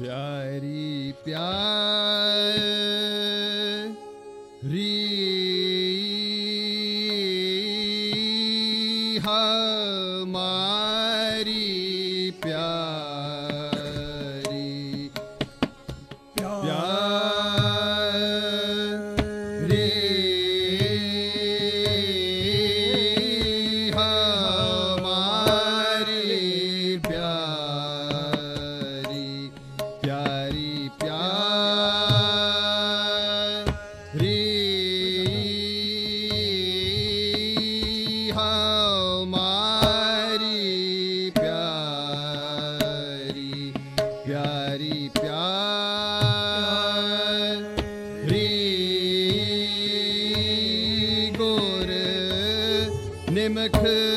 प्यारी प्यारी I'm a Nimmer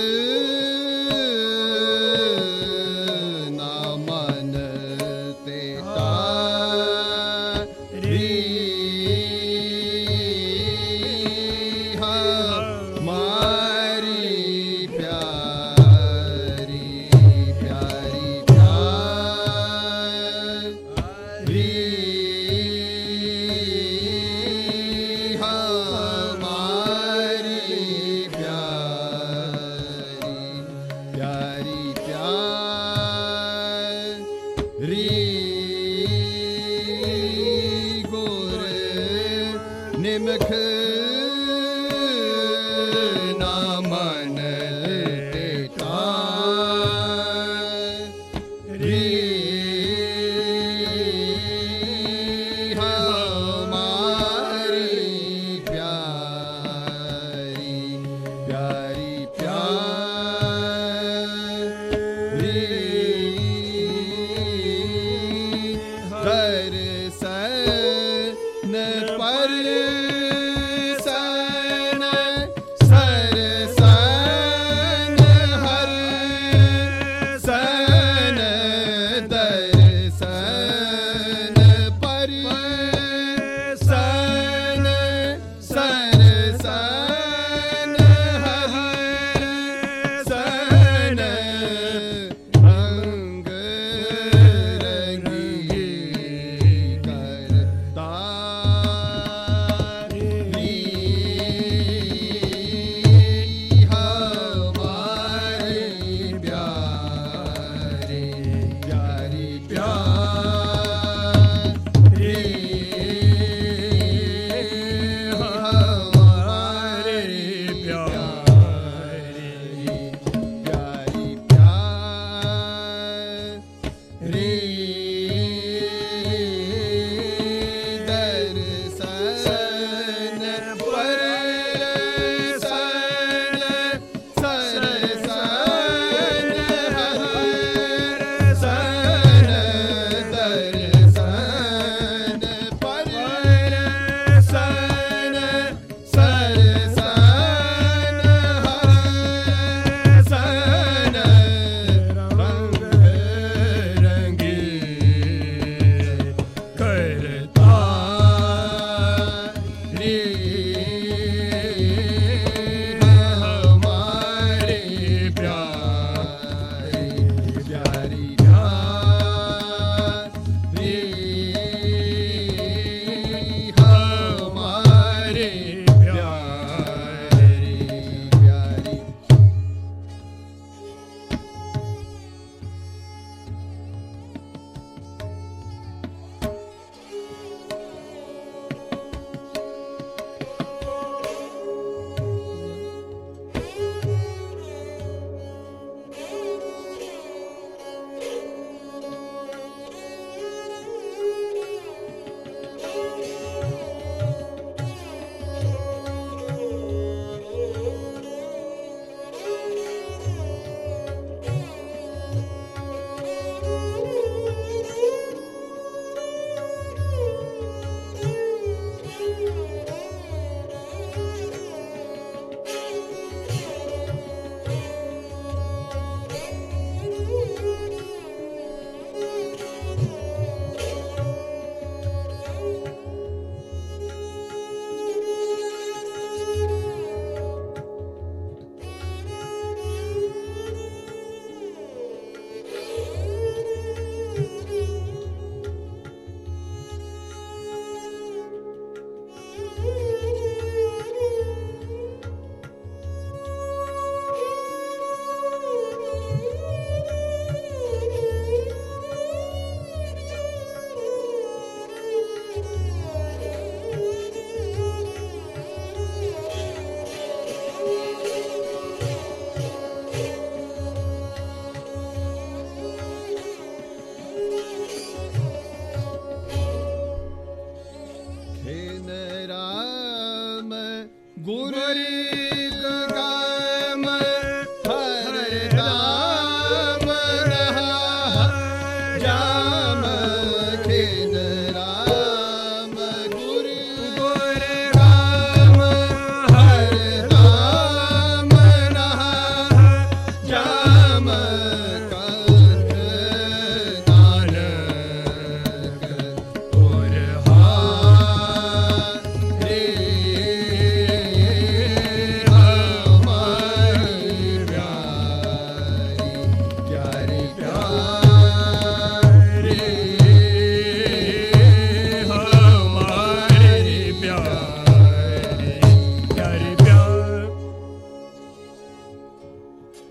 Guri